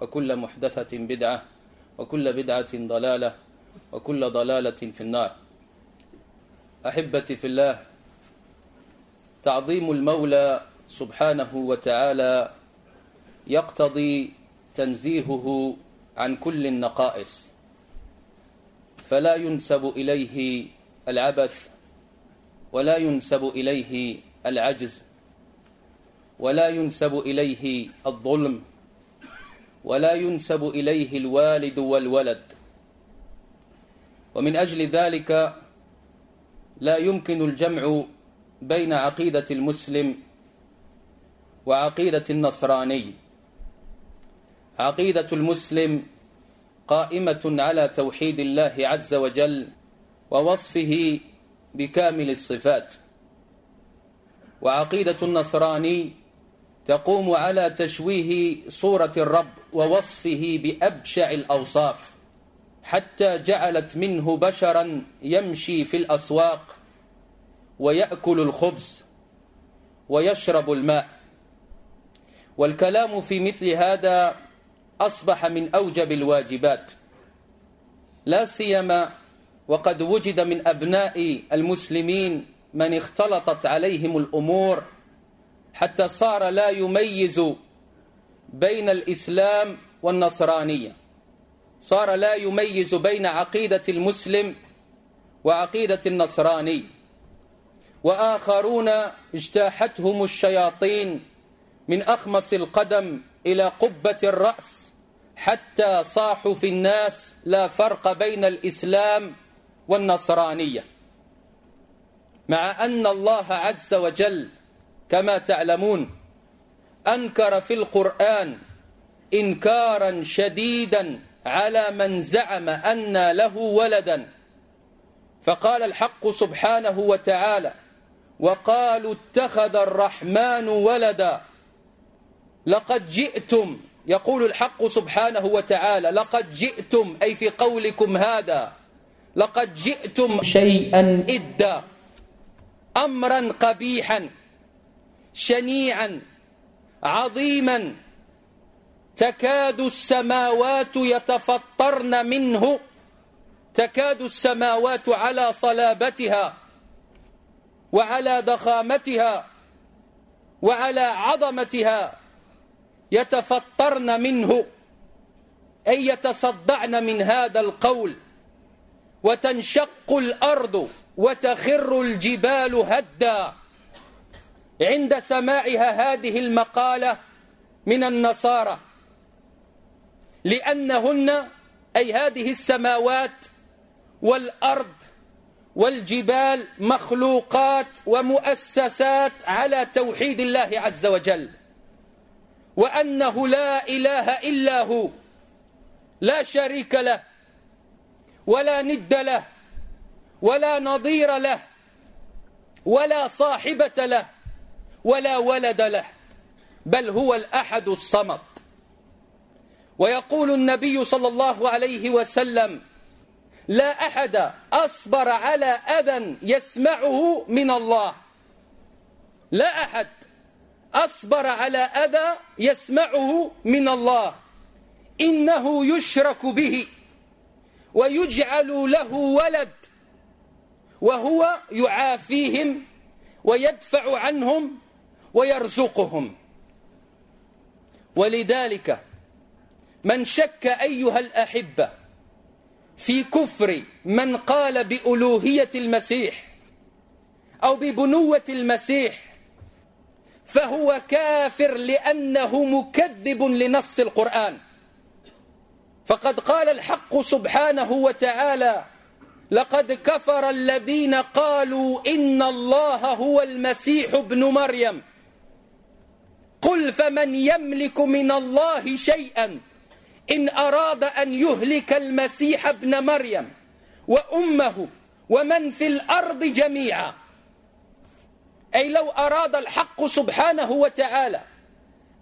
وكل محدثة بدعة وكل بدعة ضلالة وكل ضلالة في النار. أحبتي في الله تعظيم المولى سبحانه وتعالى يقتضي تنزيهه عن كل النقائص. فلا ينسب إليه العبث ولا ينسب إليه العجز ولا ينسب إليه الظلم ولا ينسب إليه الوالد والولد. ومن أجل ذلك لا يمكن الجمع بين عقيدة المسلم وعقيدة النصراني. عقيدة المسلم قائمة على توحيد الله عز وجل ووصفه بكامل الصفات. وعقيدة النصراني تقوم على تشويه صورة الرب ووصفه بأبشع الأوصاف حتى جعلت منه بشرا يمشي في الأسواق ويأكل الخبز ويشرب الماء. والكلام في مثل هذا أصبح من أوجب الواجبات. لا سيما وقد وجد من أبناء المسلمين من اختلطت عليهم الأمور حتى صار لا يميز بين الإسلام والنصرانية. صار لا يميز بين عقيدة المسلم وعقيدة النصراني. وآخرون اجتاحتهم الشياطين من أخمص القدم إلى قبة الرأس. حتى صاحوا في الناس لا فرق بين الإسلام والنصرانية. مع أن الله عز وجل كما تعلمون أنكر في القرآن إنكارا شديدا على من زعم أن له ولدا. فقال الحق سبحانه وتعالى وقالوا اتخذ الرحمن ولدا. لقد جئتم يقول الحق سبحانه وتعالى لقد جئتم أي في قولكم هذا لقد جئتم شيئا إدا أمرا قبيحا شنيعا عظيما تكاد السماوات يتفطرن منه تكاد السماوات على صلابتها وعلى ضخامتها وعلى عظمتها يتفطرن منه أي يتصدعن من هذا القول وتنشق الأرض وتخر الجبال هدا. عند سماعها هذه المقالة من النصارى. لأنهن أي هذه السماوات والأرض والجبال مخلوقات ومؤسسات على توحيد الله عز وجل. وأنه لا إله إلا هو لا شريك له ولا ند له ولا نظير له ولا صاحبة له. ولا ولد له بل هو الأحد الصمد. ويقول النبي صلى الله عليه وسلم لا أحد أصبر على أذى يسمعه من الله. لا أحد أصبر على أذى يسمعه من الله. إنه يشرك به ويجعل له ولد وهو يعافيهم ويدفع عنهم ويرزقهم. ولذلك من شك أيها الأحبة في كفر من قال بألوهية المسيح أو ببنوة المسيح فهو كافر لأنه مكذب لنص القرآن. فقد قال الحق سبحانه وتعالى لقد كفر الذين قالوا إن الله هو المسيح ابن مريم قل فمن يملك من الله شيئا إن أراد أن يهلك المسيح ابن مريم وأمه ومن في الأرض جميعا. أي لو أراد الحق سبحانه وتعالى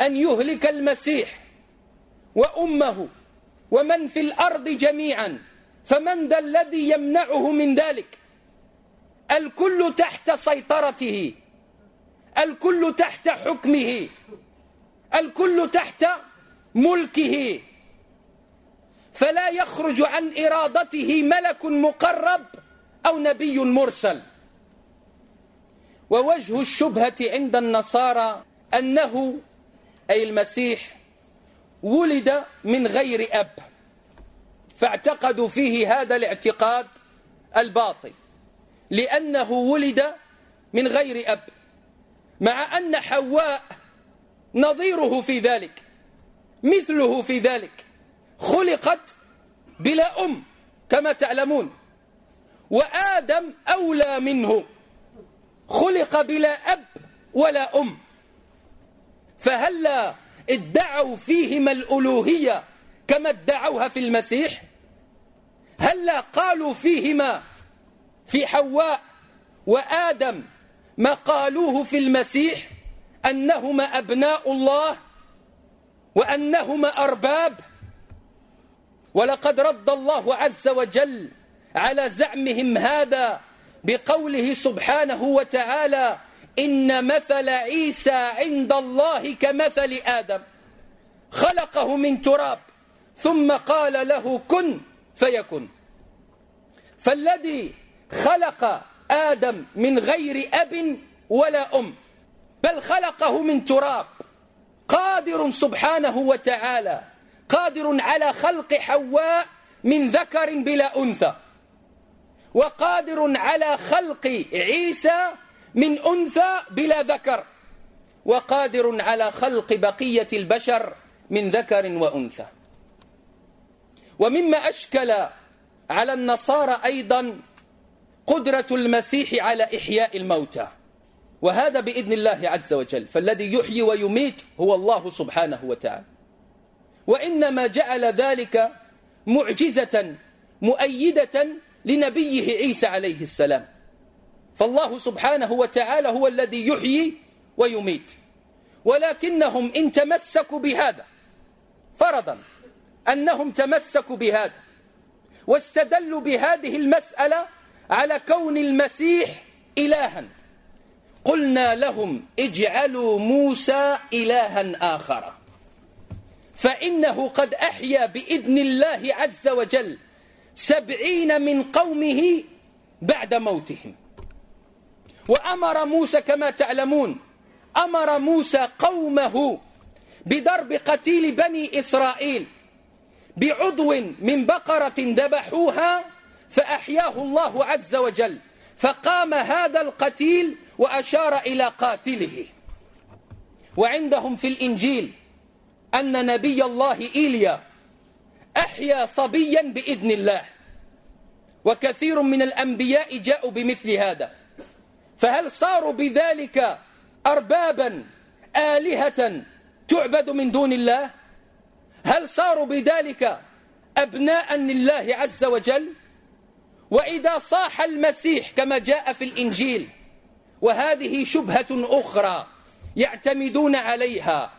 أن يهلك المسيح وأمه ومن في الأرض جميعا فمن ذا الذي يمنعه من ذلك؟ الكل تحت سيطرته. الكل تحت حكمه. الكل تحت ملكه. فلا يخرج عن إرادته ملك مقرب أو نبي مرسل. ووجه الشبهة عند النصارى أنه أي المسيح ولد من غير أب. فاعتقدوا فيه هذا الاعتقاد الباطل. لأنه ولد من غير أب. مع أن حواء نظيره في ذلك مثله في ذلك خلقت بلا أم كما تعلمون وآدم أولى منه خلق بلا أب ولا أم فهلا ادعوا فيهما الألوهية كما ادعوها في المسيح؟ هلا قالوا فيهما في حواء وآدم ما قالوه في المسيح أنهما أبناء الله وأنهما أرباب. ولقد رد الله عز وجل على زعمهم هذا بقوله سبحانه وتعالى إن مثل عيسى عند الله كمثل آدم. خلقه من تراب ثم قال له كن فيكن. فالذي خلق آدم من غير أب ولا أم بل خلقه من تراب. قادر سبحانه وتعالى قادر على خلق حواء من ذكر بلا أنثى وقادر على خلق عيسى من أنثى بلا ذكر وقادر على خلق بقية البشر من ذكر وأنثى. ومما أشكل على النصارى أيضا قدرة المسيح على إحياء الموتى. وهذا بإذن الله عز وجل. فالذي يحيي ويميت هو الله سبحانه وتعالى. وإنما جعل ذلك معجزة مؤيدة لنبيه عيسى عليه السلام. فالله سبحانه وتعالى هو الذي يحيي ويميت. ولكنهم إن تمسكوا بهذا فرضا أنهم تمسكوا بهذا واستدلوا بهذه المسألة على كون المسيح إلها. قلنا لهم اجعلوا موسى إلها آخر. فإنه قد أحيا بإذن الله عز وجل سبعين من قومه بعد موتهم. وأمر موسى كما تعلمون أمر موسى قومه بضرب قتيل بني إسرائيل بعضو من بقرة ذبحوها فأحياه الله عز وجل فقام هذا القتيل وأشار إلى قاتله. وعندهم في الإنجيل أن نبي الله إيليا أحيا صبيا بإذن الله وكثير من الأنبياء جاءوا بمثل هذا. فهل صاروا بذلك أربابا آلهة تعبد من دون الله؟ هل صاروا بذلك أبناء لله عز وجل؟ وإذا صاح المسيح كما جاء في الإنجيل وهذه شبهة أخرى يعتمدون عليها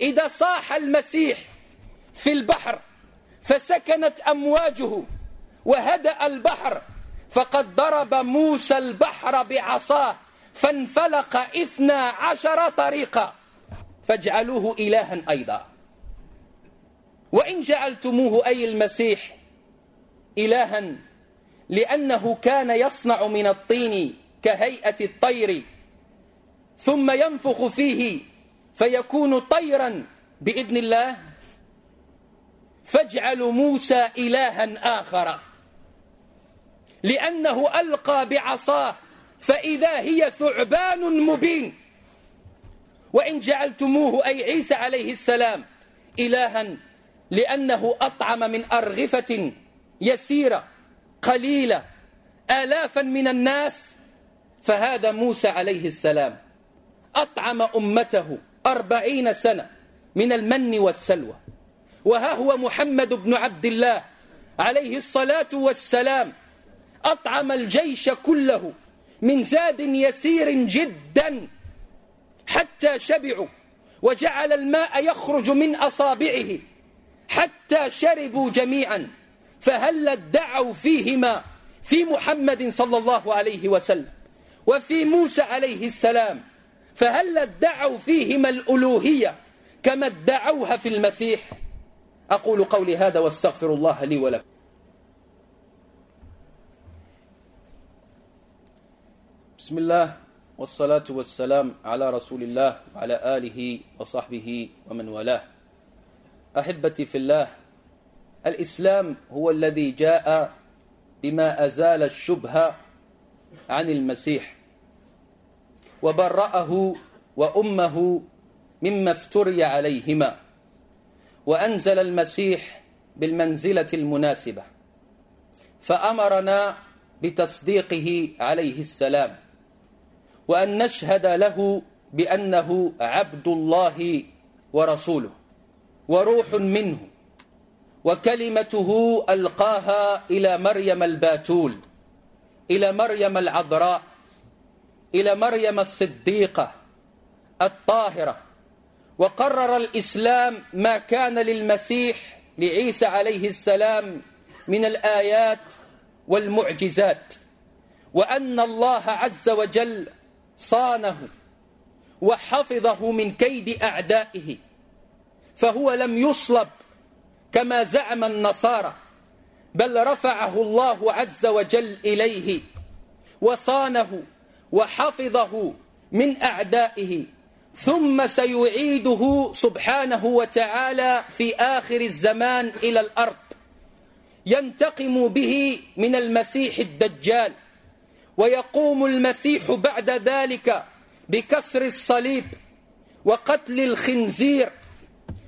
إذا صاح المسيح في البحر فسكنت أمواجه وهدأ البحر فقد ضرب موسى البحر بعصاه فانفلق إثنى عشر طريقا. فاجعلوه إلها أيضا. وإن جعلتموه أي المسيح إلها لأنه كان يصنع من الطين كهيئة الطير ثم ينفخ فيه فيكون طيرا بإذن الله. فاجعلوا موسى إلها آخر. لأنه ألقى بعصاه فإذا هي ثعبان مبين. وإن جعلتموه أي عيسى عليه السلام إلها لأنه أطعم من أرغفة يسيرة. قليلة آلافا من الناس. فهذا موسى عليه السلام أطعم أمته أربعين سنة من المن والسلوى. وها هو محمد بن عبد الله عليه الصلاة والسلام أطعم الجيش كله من زاد يسير جدا حتى شبعوا وجعل الماء يخرج من أصابعه حتى شربوا جميعا. فهل ادعوا فيهما في محمد صلى الله عليه وسلم وفي موسى عليه السلام؟ فهل ادعوا فيهما الألوهية كما ادعوها في المسيح؟ أقول قولي هذا واستغفر الله لي ولكم. بسم الله والصلاة والسلام على رسول الله وعلى آله وصحبه ومن والاه. أحبتي في الله الإسلام هو الذي جاء بما أزال الشبهة عن المسيح. وبرأه وأمه مما افتري عليهما. وأنزل المسيح بالمنزلة المناسبة. فأمرنا بتصديقه عليه السلام. وأن نشهد له بأنه عبد الله ورسوله. وروح منه. وكلمته ألقاها إلى مريم الباتول إلى مريم العذراء إلى مريم الصديقة الطاهرة. وقرر الإسلام ما كان للمسيح لعيسى عليه السلام من الآيات والمعجزات وأن الله عز وجل صانه وحفظه من كيد أعدائه فهو لم يصلب كما زعم النصارى بل رفعه الله عز وجل إليه وصانه وحفظه من أعدائه ثم سيعيده سبحانه وتعالى في آخر الزمان إلى الأرض ينتقم به من المسيح الدجال ويقوم المسيح بعد ذلك بكسر الصليب وقتل الخنزير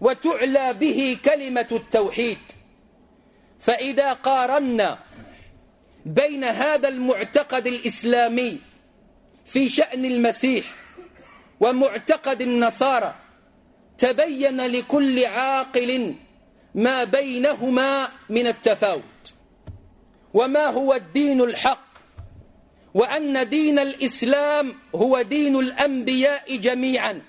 وتعلى به كلمة التوحيد. فإذا قارنا بين هذا المعتقد الإسلامي في شأن المسيح ومعتقد النصارى تبين لكل عاقل ما بينهما من التفاوت. وما هو الدين الحق؟ وأن دين الإسلام هو دين الأنبياء جميعا.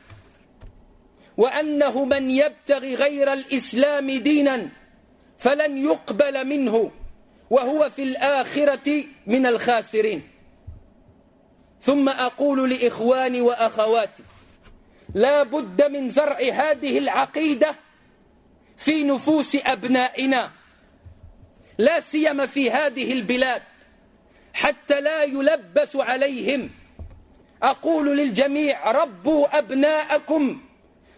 وأنه من يبتغي غير الإسلام دينا فلن يقبل منه وهو في الآخرة من الخاسرين. ثم أقول لإخواني وأخواتي لا بد من زرع هذه العقيدة في نفوس أبنائنا. لا سيما في هذه البلاد حتى لا يلبس عليهم. أقول للجميع ربوا أبناءكم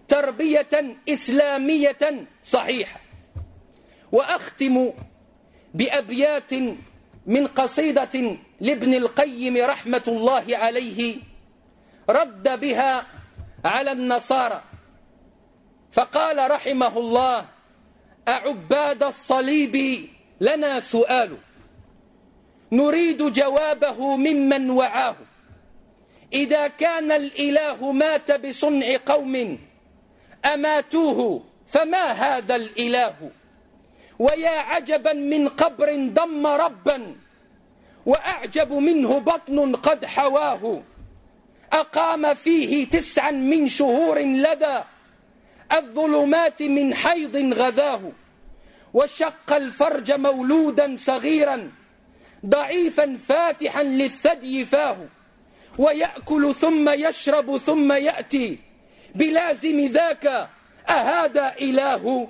تربية إسلامية صحيحة. وأختم بأبيات من قصيدة لابن القيم رحمة الله عليه رد بها على النصارى. فقال رحمه الله أعباد الصليب لنا سؤال نريد جوابه ممن وعاه. إذا كان الإله مات بصنع قوم أماتوه فما هذا الإله؟ ويا عجبا من قبر ضم ربا وأعجب منه بطن قد حواه. أقام فيه تسعا من شهور لدى الظلمات من حيض غذاه. وشق الفرج مولودا صغيرا ضعيفا فاتحا للثدي فاه. ويأكل ثم يشرب ثم يأتي. بلازم ذاك. أهذا إله؟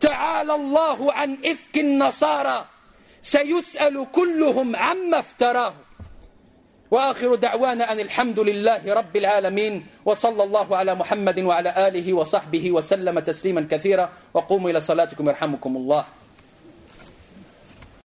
تعالى الله عن إفك النصارى. سيسأل كلهم عما افتراه. وآخر دعوانا أن الحمد لله رب العالمين وصلى الله على محمد وعلى آله وصحبه وسلم تسليما كثيرا وقوموا إلى صلاتكم يرحمكم الله.